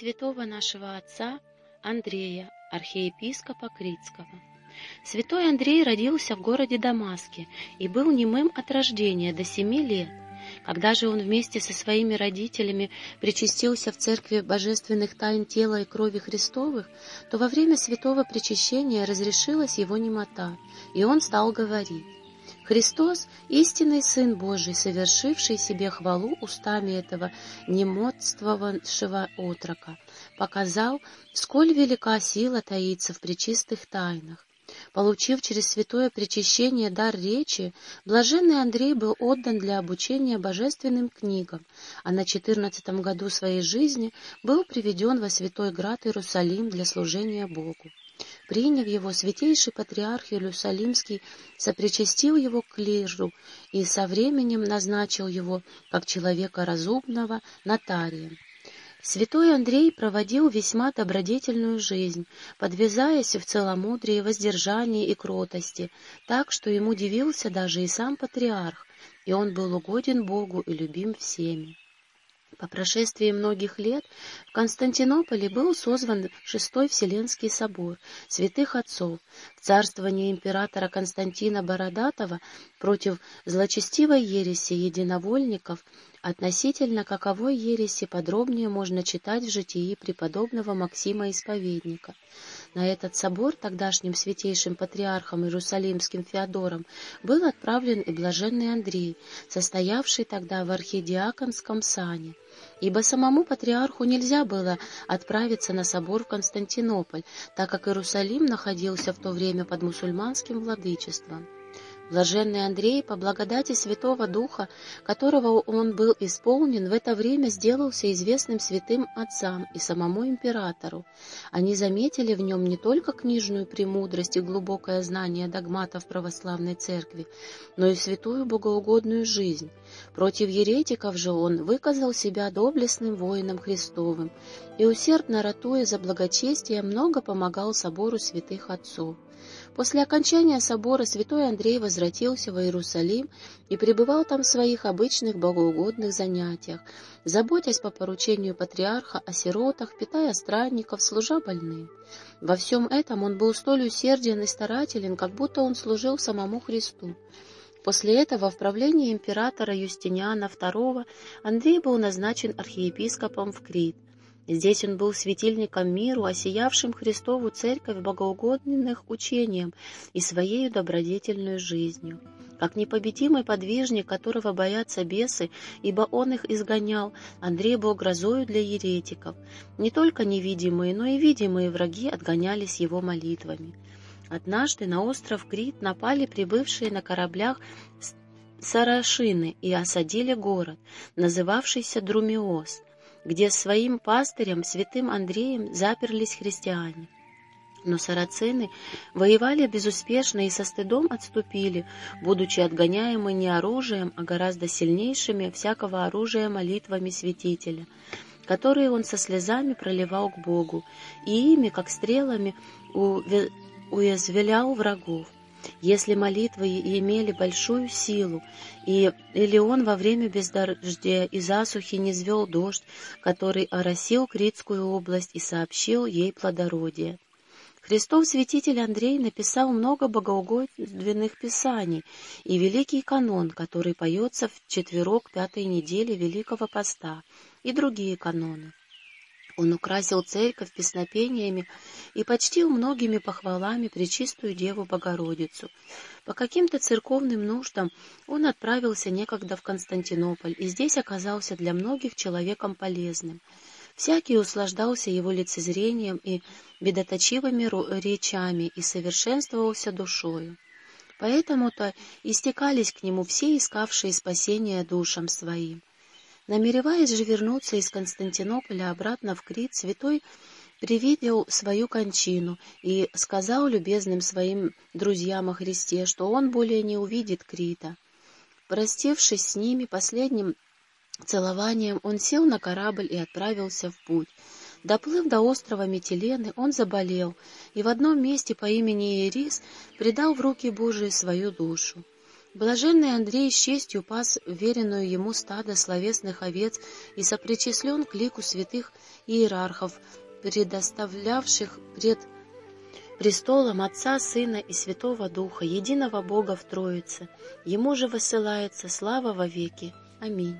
святого нашего отца Андрея, архиепископа Критского. Святой Андрей родился в городе Дамаске и был немым от рождения до семи лет. Когда же он вместе со своими родителями причастился в церкви божественных тайн тела и крови Христовых, то во время святого причащения разрешилась его немота, и он стал говорить. Христос — истинный Сын Божий, совершивший себе хвалу устами этого немодствовавшего отрока, показал, сколь велика сила таится в пречистых тайнах. Получив через святое причащение дар речи, блаженный Андрей был отдан для обучения божественным книгам, а на четырнадцатом году своей жизни был приведен во святой град Иерусалим для служения Богу. Приняв его, святейший патриарх Иерусалимский сопричастил его к клиру и со временем назначил его, как человека разумного, нотарием. Святой Андрей проводил весьма добродетельную жизнь, подвязаясь в целомудрии, воздержании и кротости, так что ему дивился даже и сам патриарх, и он был угоден Богу и любим всеми. По прошествии многих лет в Константинополе был созван Шестой Вселенский собор святых отцов. В царствовании императора Константина Бородатого против злочестивой ереси единовольников относительно каковой ереси подробнее можно читать в житии преподобного Максима Исповедника. На этот собор тогдашним святейшим патриархом Иерусалимским Феодором был отправлен и блаженный Андрей, состоявший тогда в архидиаконском сане ибо самому патриарху нельзя было отправиться на собор в Константинополь, так как Иерусалим находился в то время под мусульманским владычеством. Блаженный Андрей, по благодати Святого Духа, которого он был исполнен, в это время сделался известным святым отцам и самому императору. Они заметили в нем не только книжную премудрость и глубокое знание догматов православной церкви, но и святую богоугодную жизнь. Против еретиков же он выказал себя доблестным воином Христовым и, усердно ратуя за благочестие, много помогал собору святых отцов. После окончания собора святой Андрей возвратился в Иерусалим и пребывал там в своих обычных богоугодных занятиях, заботясь по поручению патриарха о сиротах, питая странников, служа больным. Во всем этом он был столь усерден и старателен, как будто он служил самому Христу. После этого в правлении императора Юстиниана II Андрей был назначен архиепископом в Крит – Здесь он был светильником миру, осиявшим Христову церковь богоугодных учением и своей добродетельной жизнью. Как непобедимый подвижник, которого боятся бесы, ибо он их изгонял, Андрей был грозою для еретиков. Не только невидимые, но и видимые враги отгонялись его молитвами. Однажды на остров Крит напали прибывшие на кораблях сарашины и осадили город, называвшийся Друмиос где своим пастырем, святым Андреем, заперлись христиане. Но сарацины воевали безуспешно и со стыдом отступили, будучи отгоняемы не оружием, а гораздо сильнейшими всякого оружия молитвами святителя, которые он со слезами проливал к Богу, и ими, как стрелами, уязвлял врагов. Если молитвы имели большую силу, и, или он во время бездождя и засухи не звел дождь, который оросил Критскую область и сообщил ей плодородие. Христов святитель Андрей написал много богоугодных писаний и великий канон, который поется в четверок пятой недели Великого Поста, и другие каноны. Он украсил церковь песнопениями и почтил многими похвалами Пречистую Деву Богородицу. По каким-то церковным нуждам он отправился некогда в Константинополь и здесь оказался для многих человеком полезным. Всякий услаждался его лицезрением и бедоточивыми речами и совершенствовался душою. Поэтому-то истекались к нему все искавшие спасения душам своим. Намереваясь же вернуться из Константинополя обратно в Крит, святой привидел свою кончину и сказал любезным своим друзьям о Христе, что он более не увидит Крита. Простившись с ними последним целованием, он сел на корабль и отправился в путь. Доплыв до острова Метилены, он заболел, и в одном месте по имени Иерис предал в руки Божии свою душу. Блаженный Андрей с честью пас веренную ему стадо словесных овец и сопричислен к лику святых иерархов, предоставлявших пред престолом Отца, Сына и Святого Духа, единого Бога в Троице. Ему же высылается слава во веки. Аминь.